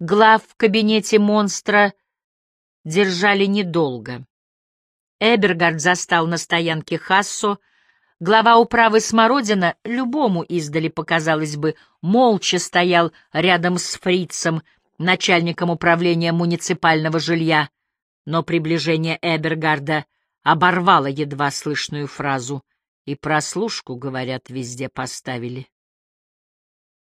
глав в кабинете монстра держали недолго. Эбергард застал на стоянке Хассо, глава управы Смородина, любому издали показалось бы, молча стоял рядом с фрицем, начальником управления муниципального жилья, но приближение Эбергарда оборвало едва слышную фразу, и прослушку, говорят, везде поставили.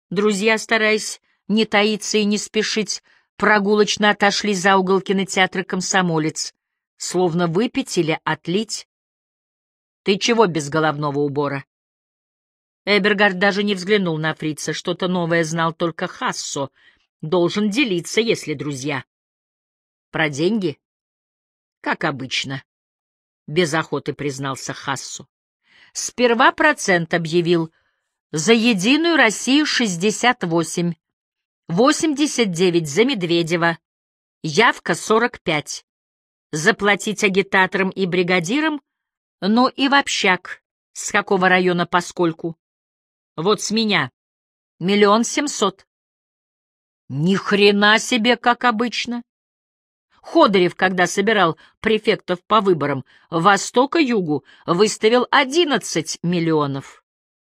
Друзья, стараясь не таиться и не спешить, прогулочно отошли за угол кинотеатра «Комсомолец», словно выпить или отлить. «Ты чего без головного убора?» Эбергард даже не взглянул на фрица, что-то новое знал только Хассо — Должен делиться, если друзья. Про деньги? Как обычно. Без охоты признался Хассу. Сперва процент объявил. За Единую Россию 68. 89 за Медведева. Явка 45. Заплатить агитаторам и бригадирам, ну и в общак. С какого района поскольку? Вот с меня. Миллион семьсот. Ни хрена себе, как обычно. Ходорев, когда собирал префектов по выборам Востока-Югу, выставил 11 миллионов.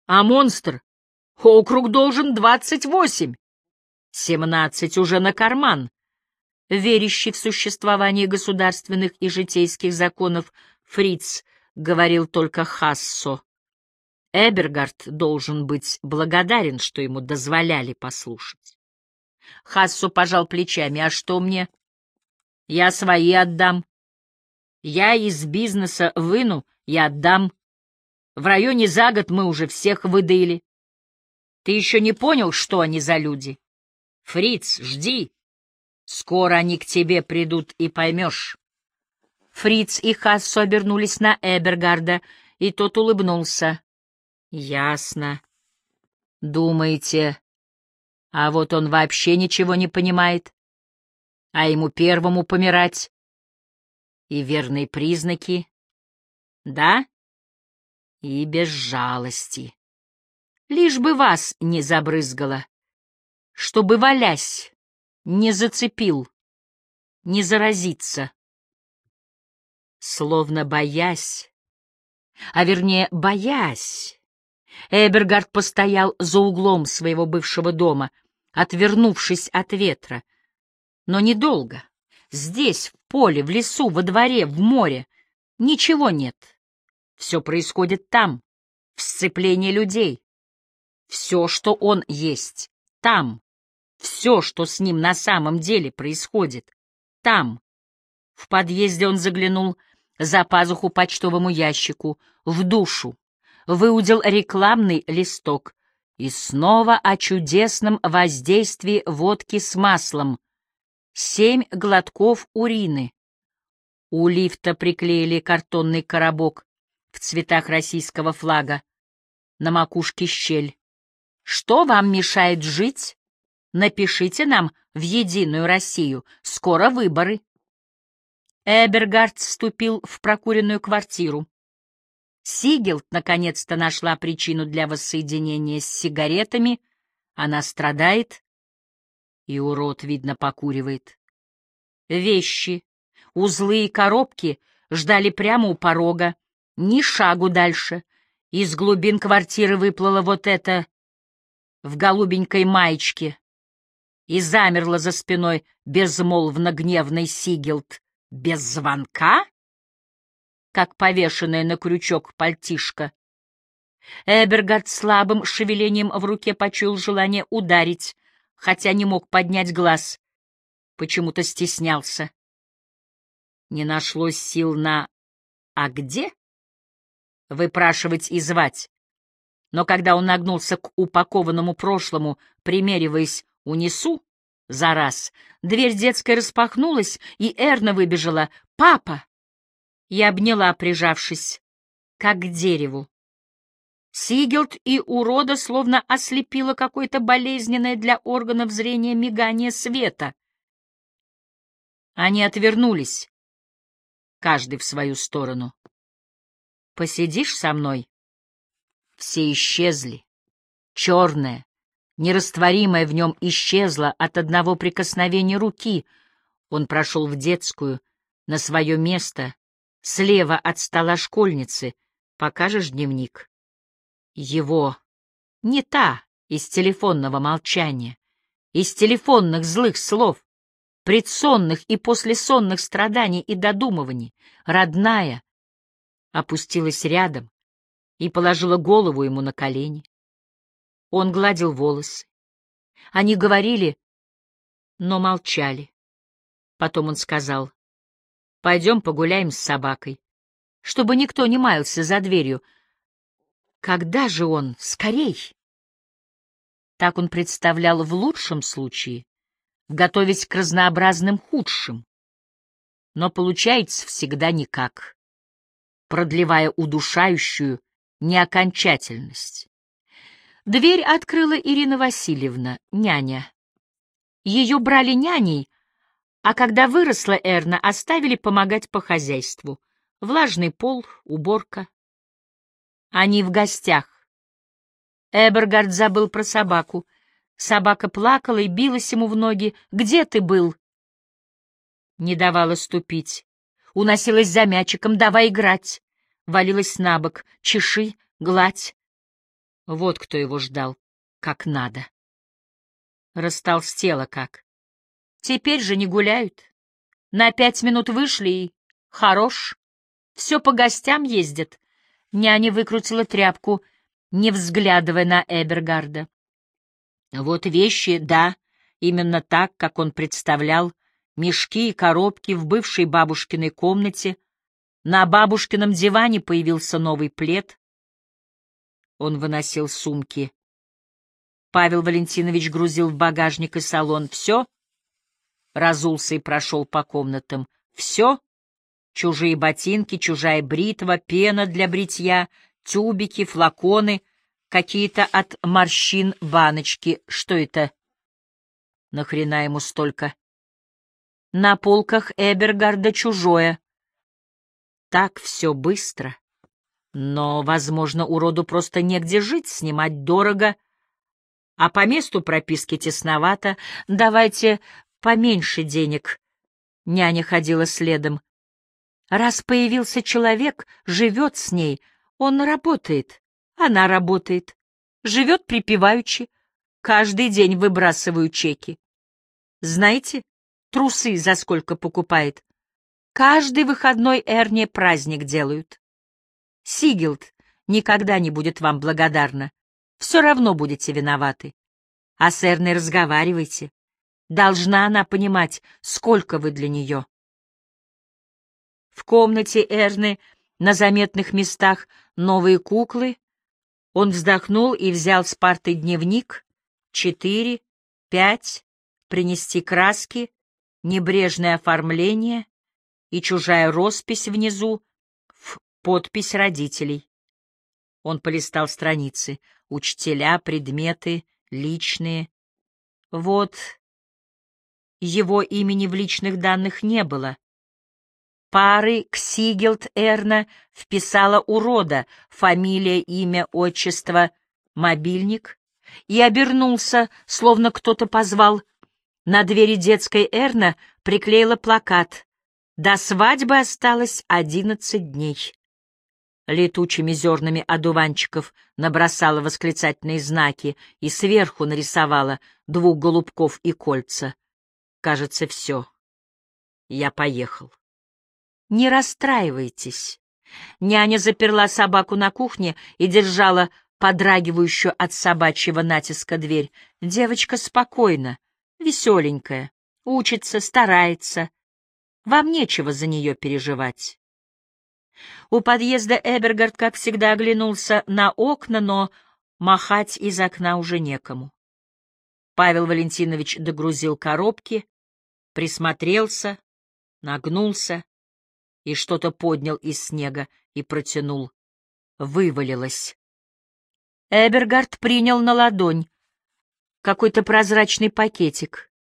А монстр? Округ должен 28. 17 уже на карман. Верящий в существование государственных и житейских законов, Фриц говорил только Хассо. Эбергард должен быть благодарен, что ему дозволяли послушать. Хассу пожал плечами. «А что мне? Я свои отдам. Я из бизнеса выну и отдам. В районе за год мы уже всех выдаили. Ты еще не понял, что они за люди? Фриц, жди. Скоро они к тебе придут и поймешь». Фриц и Хассу обернулись на Эбергарда, и тот улыбнулся. «Ясно. Думаете, а вот он вообще ничего не понимает. А ему первому помирать. И верные признаки. Да? И без жалости. Лишь бы вас не забрызгало. Чтобы, валясь, не зацепил, не заразиться. Словно боясь, а вернее боясь, Эбергард постоял за углом своего бывшего дома — отвернувшись от ветра. Но недолго. Здесь, в поле, в лесу, во дворе, в море ничего нет. Все происходит там, в сцеплении людей. Все, что он есть, там. Все, что с ним на самом деле происходит, там. В подъезде он заглянул за пазуху почтовому ящику, в душу, выудил рекламный листок, и снова о чудесном воздействии водки с маслом. Семь глотков урины. У лифта приклеили картонный коробок в цветах российского флага. На макушке щель. Что вам мешает жить? Напишите нам в Единую Россию. Скоро выборы. Эбергард вступил в прокуренную квартиру. Сигелт наконец-то нашла причину для воссоединения с сигаретами. Она страдает, и урод, видно, покуривает. Вещи, узлы и коробки ждали прямо у порога, ни шагу дальше. Из глубин квартиры выплыло вот это в голубенькой маечке и замерла за спиной безмолвно гневный Сигелт. Без звонка? как повешенная на крючок пальтишка. Эбергард слабым шевелением в руке почуял желание ударить, хотя не мог поднять глаз. Почему-то стеснялся. Не нашлось сил на «А где?» выпрашивать и звать. Но когда он нагнулся к упакованному прошлому, примериваясь «унесу», за раз, дверь детской распахнулась, и Эрна выбежала. «Папа!» Я обняла, прижавшись, как к дереву. Сигелд и урода словно ослепило какое-то болезненное для органов зрения мигание света. Они отвернулись, каждый в свою сторону. «Посидишь со мной?» Все исчезли. Черное, Нерастворимое в нем исчезло от одного прикосновения руки. Он прошел в детскую, на свое место, слева от стола школьницы. Покажешь дневник? Его. Не та из телефонного молчания, из телефонных злых слов, предсонных и послесонных страданий и додумываний, родная, опустилась рядом и положила голову ему на колени. Он гладил волосы. Они говорили, но молчали. Потом он сказал, «Пойдем погуляем с собакой, чтобы никто не маялся за дверью. Когда же он? Скорей!» Так он представлял в лучшем случае, готовясь к разнообразным худшим. Но получается всегда никак, продлевая удушающую неокончательность. Дверь открыла Ирина Васильевна, няня. Ее брали няней, а когда выросла Эрна, оставили помогать по хозяйству. Влажный пол, уборка. Они в гостях. Эбергард забыл про собаку. Собака плакала и билась ему в ноги. «Где ты был?» Не давала ступить. Уносилась за мячиком. «Давай играть!» Валилась на бок. «Чеши, гладь!» Вот кто его ждал, как надо. Растолстела как. Теперь же не гуляют. На пять минут вышли и... Хорош. Все по гостям ездят. Няня выкрутила тряпку, не взглядывая на Эбергарда. Вот вещи, да, именно так, как он представлял, мешки и коробки в бывшей бабушкиной комнате. На бабушкином диване появился новый плед. Он выносил сумки. Павел Валентинович грузил в багажник и салон. Все? Разулся и прошел по комнатам. Все? Чужие ботинки, чужая бритва, пена для бритья, тюбики, флаконы, какие-то от морщин баночки. Что это? Нахрена ему столько? На полках Эбергарда чужое. Так все быстро. Но, возможно, уроду просто негде жить, снимать дорого, а по месту прописки тесновато. Давайте поменьше денег. Няня ходила следом. Раз появился человек, живет с ней, он работает, она работает, живет припеваючи, каждый день выбрасываю чеки. Знаете, трусы за сколько покупает? Каждый выходной Эрне праздник делают. Сигилд никогда не будет вам благодарна. Все равно будете виноваты. А с Эрной разговаривайте. Должна она понимать, сколько вы для нее. В комнате Эрны на заметных местах новые куклы. Он вздохнул и взял с парты дневник. Четыре, пять, принести краски, небрежное оформление и чужая роспись внизу Подпись родителей. Он полистал страницы. Учителя, предметы, личные. Вот. Его имени в личных данных не было. Пары Ксигелд Эрна вписала урода, фамилия, имя, отчество, мобильник, и обернулся, словно кто-то позвал. На двери детской Эрна приклеила плакат. До свадьбы осталось одиннадцать дней летучими зернами одуванчиков набросала восклицательные знаки и сверху нарисовала двух голубков и кольца. Кажется, все. Я поехал. Не расстраивайтесь. Няня заперла собаку на кухне и держала подрагивающую от собачьего натиска дверь. Девочка спокойна, веселенькая, учится, старается. Вам нечего за нее переживать. У подъезда Эбергард, как всегда, оглянулся на окна, но махать из окна уже некому. Павел Валентинович догрузил коробки, присмотрелся, нагнулся и что-то поднял из снега и протянул. Вывалилось. Эбергард принял на ладонь какой-то прозрачный пакетик.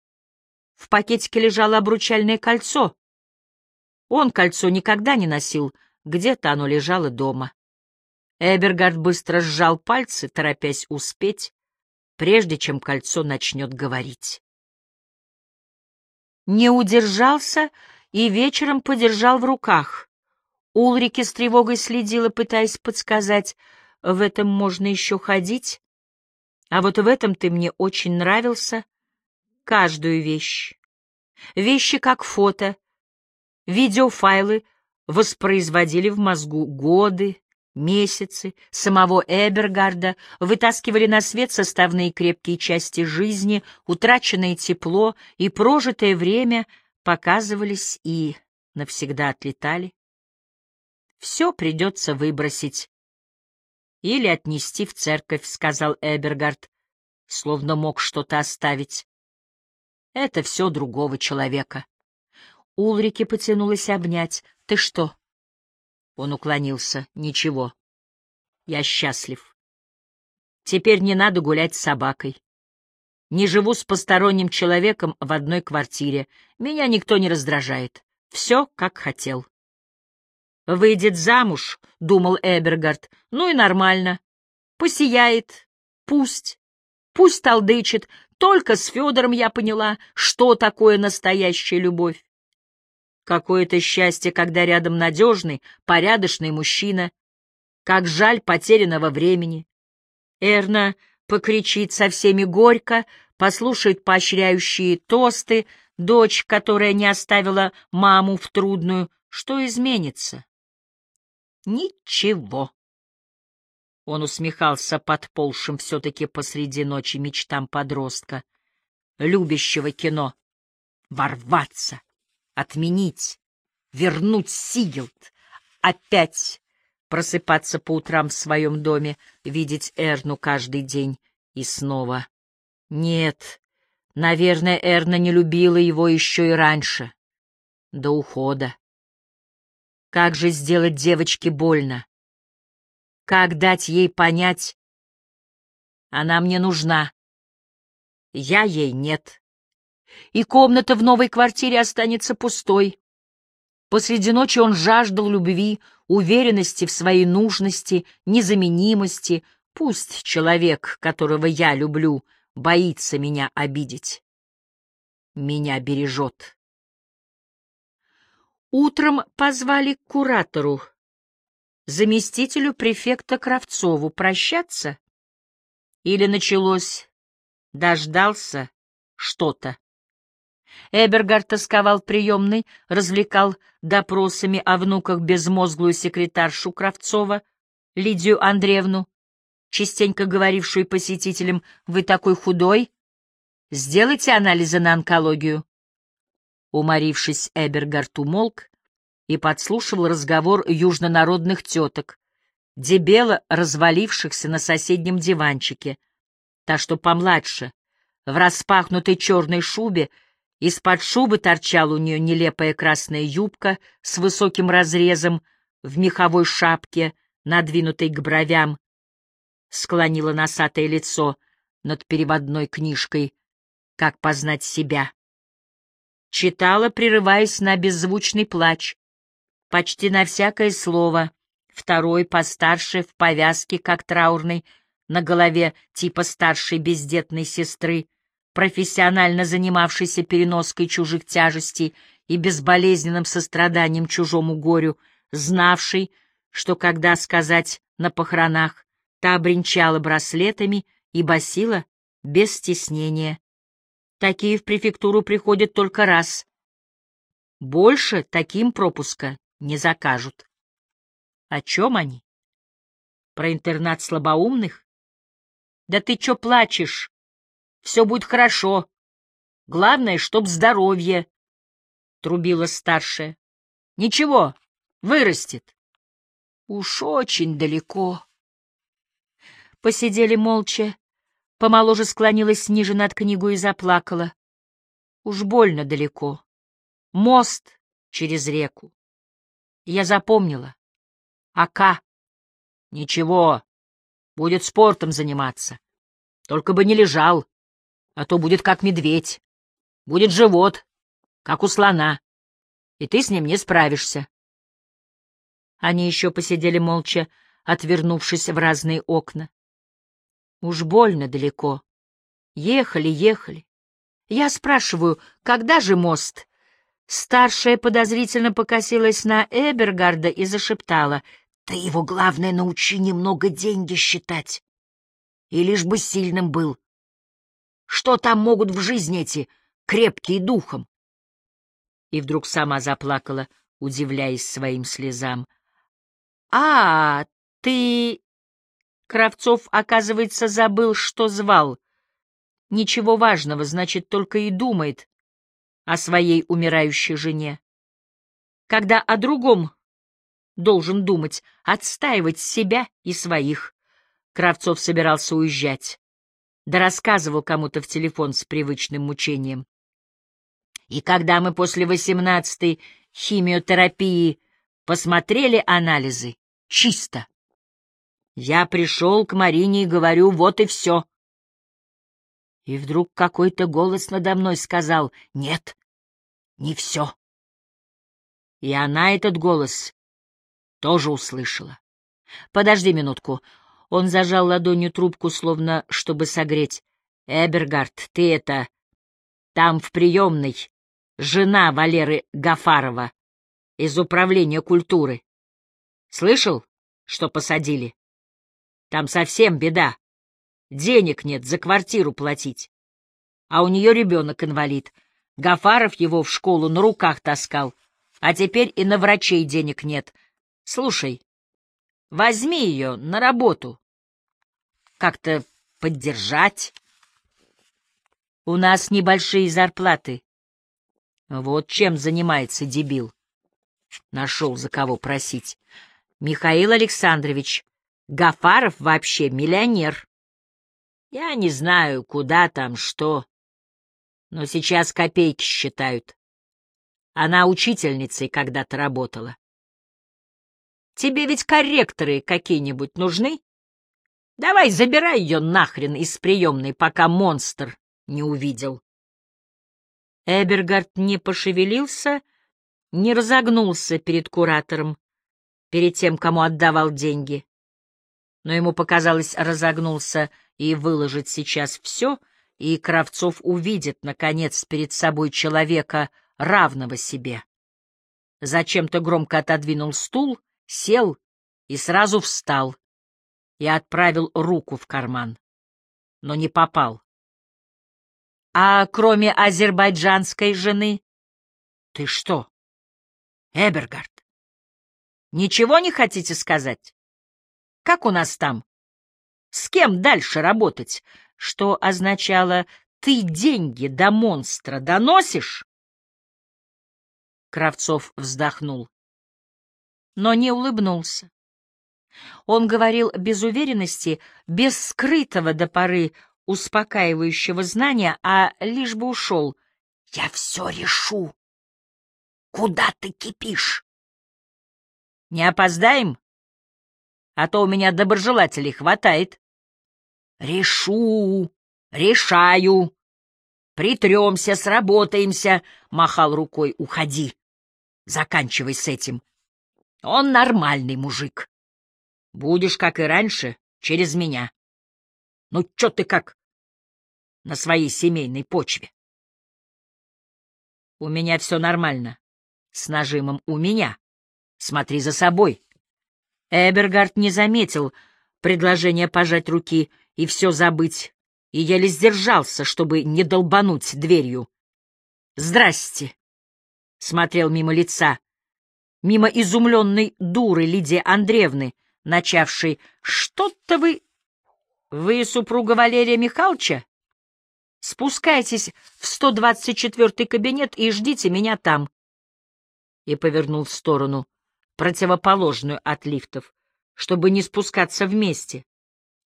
В пакетике лежало обручальное кольцо. Он кольцо никогда не носил, где-то оно лежало дома. Эбергард быстро сжал пальцы, торопясь успеть. прежде чем кольцо начнет говорить. Не удержался и вечером подержал в руках. Улрике с тревогой следила, пытаясь подсказать, в этом можно еще ходить, а вот в этом ты мне очень нравился. Каждую вещь. Вещи как фото, видеофайлы воспроизводили в мозгу годы, месяцы самого Эбергарда, вытаскивали на свет составные крепкие части жизни, утраченное тепло и прожитое время показывались и навсегда отлетали. Все придется выбросить или отнести в церковь, — сказал Эбергард, словно мог что-то оставить. Это все другого человека. Улрике потянулась обнять. — Ты что? Он уклонился. — Ничего. Я счастлив. Теперь не надо гулять с собакой. Не живу с посторонним человеком в одной квартире. Меня никто не раздражает. Все, как хотел. «Выйдет замуж», — думал Эбергард. «Ну и нормально. Посияет. Пусть. Пусть толдычит. Только с Федором я поняла, что такое настоящая любовь. Какое-то счастье, когда рядом надежный, порядочный мужчина. Как жаль потерянного времени. Эрна покричит со всеми горько, послушает поощряющие тосты, дочь, которая не оставила маму в трудную, что изменится? Ничего. Он усмехался подползшим все-таки посреди ночи мечтам подростка, любящего кино. Ворваться, отменить, вернуть Сигилд, опять просыпаться по утрам в своем доме, видеть Эрну каждый день и снова. Нет, наверное, Эрна не любила его еще и раньше, до ухода. Как же сделать девочке больно? Как дать ей понять? Она мне нужна. Я ей нет. И комната в новой квартире останется пустой. Посреди ночи он жаждал любви, уверенности в своей нужности, незаменимости. Пусть человек, которого я люблю, боится меня обидеть. Меня бережет. Утром позвали к куратору заместителю префекта Кравцову прощаться? Или началось «дождался что-то»? Эбергард тосковал приемный, развлекал допросами о внуках безмозглую секретаршу Кравцова, Лидию Андреевну, частенько говорившую посетителям «Вы такой худой? Сделайте анализы на онкологию». Уморившись, Эбергард умолк и подслушивал разговор южнонародных теток, дебело развалившихся на соседнем диванчике. Та, что помладше, в распахнутой черной шубе, из-под шубы торчала у нее нелепая красная юбка с высоким разрезом в меховой шапке, надвинутой к бровям, склонила носатое лицо над переводной книжкой. «Как познать себя». Читала, прерываясь на беззвучный плач, почти на всякое слово, второй постарше в повязке, как траурный, на голове типа старшей бездетной сестры, профессионально занимавшейся переноской чужих тяжестей и безболезненным состраданием чужому горю, знавший, что когда сказать на похоронах, та бренчала браслетами и басила без стеснения. Такие в префектуру приходят только раз. Больше таким пропуска не закажут. О чем они? Про интернат слабоумных? Да ты чё плачешь? Все будет хорошо. Главное, чтоб здоровье, — трубила старшая. Ничего, вырастет. Уж очень далеко. Посидели молча. Помоложе склонилась ниже над книгу и заплакала. Уж больно далеко. Мост через реку. Я запомнила. Ака. Ничего, будет спортом заниматься. Только бы не лежал, а то будет как медведь. Будет живот, как у слона. И ты с ним не справишься. Они еще посидели молча, отвернувшись в разные окна. Уж больно далеко. Ехали, ехали. Я спрашиваю, когда же мост? Старшая подозрительно покосилась на Эбергарда и зашептала. Ты его, главное, научи немного деньги считать. И лишь бы сильным был. Что там могут в жизни эти крепкие духом? И вдруг сама заплакала, удивляясь своим слезам. — А, ты... Кравцов, оказывается, забыл, что звал. Ничего важного, значит, только и думает о своей умирающей жене. Когда о другом должен думать, отстаивать себя и своих. Кравцов собирался уезжать. Да рассказывал кому-то в телефон с привычным мучением. И когда мы после восемнадцатой химиотерапии посмотрели анализы, чисто. Я пришел к Марине и говорю, вот и все. И вдруг какой-то голос надо мной сказал, нет, не все. И она этот голос тоже услышала. Подожди минутку. Он зажал ладонью трубку, словно чтобы согреть. Эбергард, ты это... Там в приемной жена Валеры Гафарова из управления культуры. Слышал, что посадили? Там совсем беда. Денег нет за квартиру платить. А у нее ребенок инвалид. Гафаров его в школу на руках таскал. А теперь и на врачей денег нет. Слушай, возьми ее на работу. Как-то поддержать. У нас небольшие зарплаты. Вот чем занимается дебил. Нашел за кого просить. Михаил Александрович, Гафаров вообще миллионер. Я не знаю, куда там, что, но сейчас копейки считают. Она учительницей когда-то работала. Тебе ведь корректоры какие-нибудь нужны? Давай забирай ее нахрен из приемной, пока монстр не увидел. Эбергард не пошевелился, не разогнулся перед куратором, перед тем, кому отдавал деньги. Но ему показалось, разогнулся и выложить сейчас все, и Кравцов увидит, наконец, перед собой человека, равного себе. Зачем-то громко отодвинул стул — сел и сразу встал и отправил руку в карман, но не попал. А кроме азербайджанской жены? Ты что, Эбергард, ничего не хотите сказать? Как у нас там? С кем дальше работать? Что означало «ты деньги до монстра доносишь?» Кравцов вздохнул но не улыбнулся. Он говорил без уверенности, без скрытого до поры успокаивающего знания, а лишь бы ушел. «Я все решу. Куда ты кипишь?» «Не опоздаем? А то у меня доброжелателей хватает». «Решу, решаю. Притремся, сработаемся», — махал рукой. «Уходи. Заканчивай с этим. Он нормальный мужик. Будешь, как и раньше, через меня. Ну, чё ты как на своей семейной почве? У меня все нормально. С нажимом «у меня». Смотри за собой. Эбергард не заметил предложения пожать руки и все забыть, и еле сдержался, чтобы не долбануть дверью. «Здрасте!» — смотрел мимо лица, мимо изумленной дуры Лидии Андреевны, начавшей «Что-то вы...» «Вы супруга Валерия Михайловича? Спускайтесь в 124-й кабинет и ждите меня там». И повернул в сторону, противоположную от лифтов, чтобы не спускаться вместе,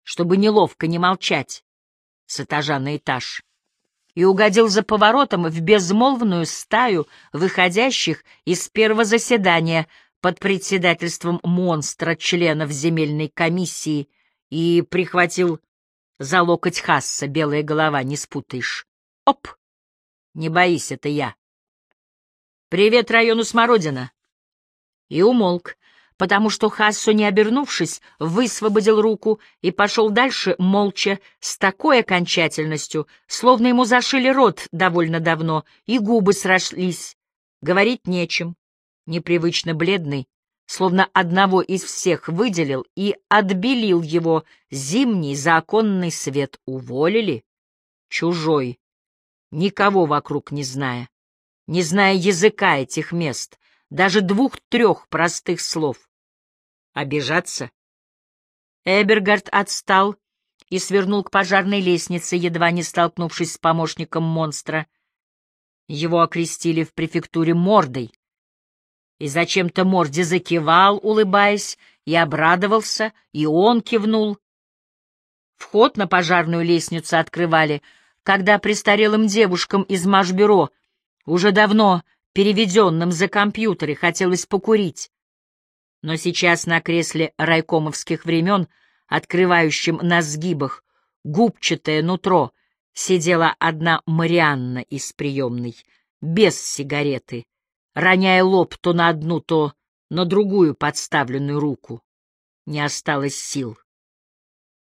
чтобы неловко не молчать с этажа на этаж и угодил за поворотом в безмолвную стаю выходящих из первого заседания под председательством монстра членов земельной комиссии и прихватил за локоть Хасса, белая голова, не спутаешь. Оп! Не боись, это я. Привет району Смородина. И умолк, потому что Хассо, не обернувшись, высвободил руку и пошел дальше молча, с такой окончательностью, словно ему зашили рот довольно давно, и губы срослись. Говорить нечем, непривычно бледный, словно одного из всех выделил и отбелил его зимний законный свет. Уволили? Чужой, никого вокруг не зная, не зная языка этих мест, даже двух-трех простых слов. Обижаться? Эбергард отстал и свернул к пожарной лестнице, едва не столкнувшись с помощником монстра. Его окрестили в префектуре мордой, и зачем-то Морди закивал, улыбаясь, и обрадовался, и он кивнул. Вход на пожарную лестницу открывали, когда престарелым девушкам из Машбюро, уже давно переведенным за компьютеры, хотелось покурить. Но сейчас на кресле райкомовских времен, открывающем на сгибах губчатое нутро, сидела одна Марианна из приемной, без сигареты, роняя лоб то на одну, то на другую подставленную руку. Не осталось сил.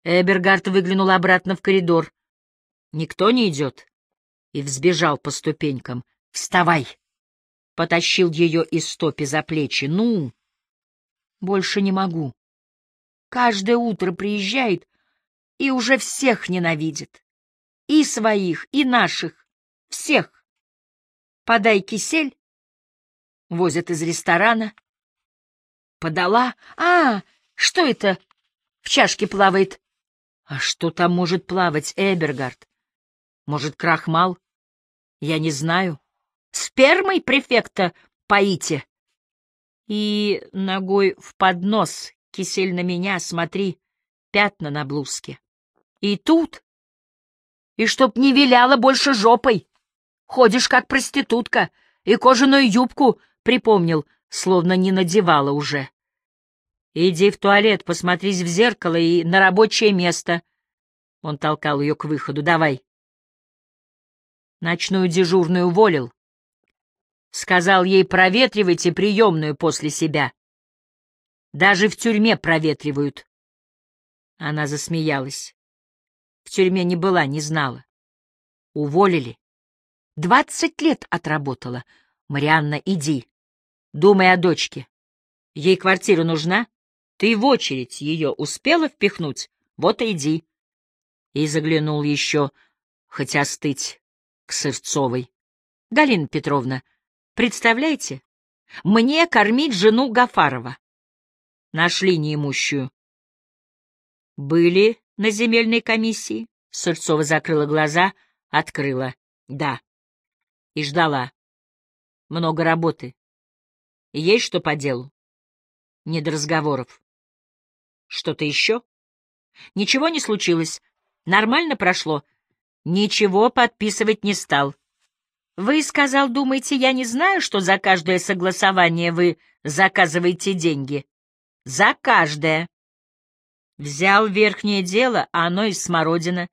Эбергард выглянул обратно в коридор. Никто не идет. И взбежал по ступенькам. «Вставай!» Потащил ее из стопи за плечи. «Ну!» «Больше не могу. Каждое утро приезжает и уже всех ненавидит. И своих, и наших. Всех. Подай кисель, возят из ресторана. Подала. А, что это в чашке плавает? А что там может плавать, Эбергард? Может, крахмал? Я не знаю. Спермой префекта поите. И ногой в поднос, кисель на меня, смотри, пятна на блузке. И тут... И чтоб не виляла больше жопой. Ходишь как проститутка, и кожаную юбку Припомнил, словно не надевала уже. «Иди в туалет, посмотрись в зеркало и на рабочее место». Он толкал ее к выходу. «Давай». Ночную дежурную уволил. Сказал ей, проветривайте приемную после себя. Даже в тюрьме проветривают. Она засмеялась. В тюрьме не была, не знала. Уволили. Двадцать лет отработала. Марианна, иди. Думай о дочке. Ей квартира нужна? Ты в очередь ее успела впихнуть? Вот и иди. И заглянул еще, хотя стыть, к Сырцовой. Галина Петровна, представляете, мне кормить жену Гафарова. Нашли неимущую. Были на земельной комиссии? Сырцова закрыла глаза, открыла. Да. И ждала. Много работы. Есть что по делу? Не до разговоров. Что-то еще? Ничего не случилось. Нормально прошло. Ничего подписывать не стал. Вы, сказал, думаете, я не знаю, что за каждое согласование вы заказываете деньги? За каждое. Взял верхнее дело, а оно из смородина.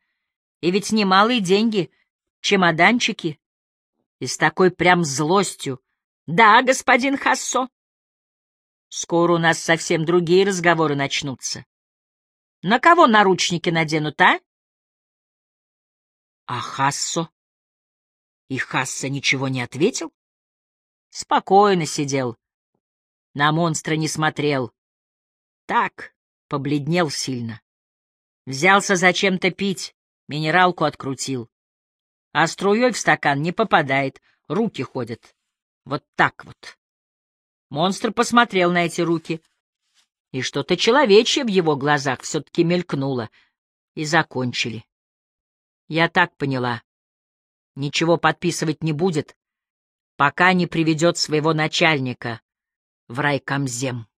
И ведь немалые деньги, чемоданчики. И с такой прям злостью. «Да, господин Хассо». «Скоро у нас совсем другие разговоры начнутся. На кого наручники наденут, а?» «А Хассо?» И Хасса ничего не ответил? Спокойно сидел. На монстра не смотрел. Так, побледнел сильно. Взялся зачем-то пить, минералку открутил а струей в стакан не попадает, руки ходят. Вот так вот. Монстр посмотрел на эти руки, и что-то человечье в его глазах все-таки мелькнуло, и закончили. Я так поняла. Ничего подписывать не будет, пока не приведет своего начальника в райкомзем.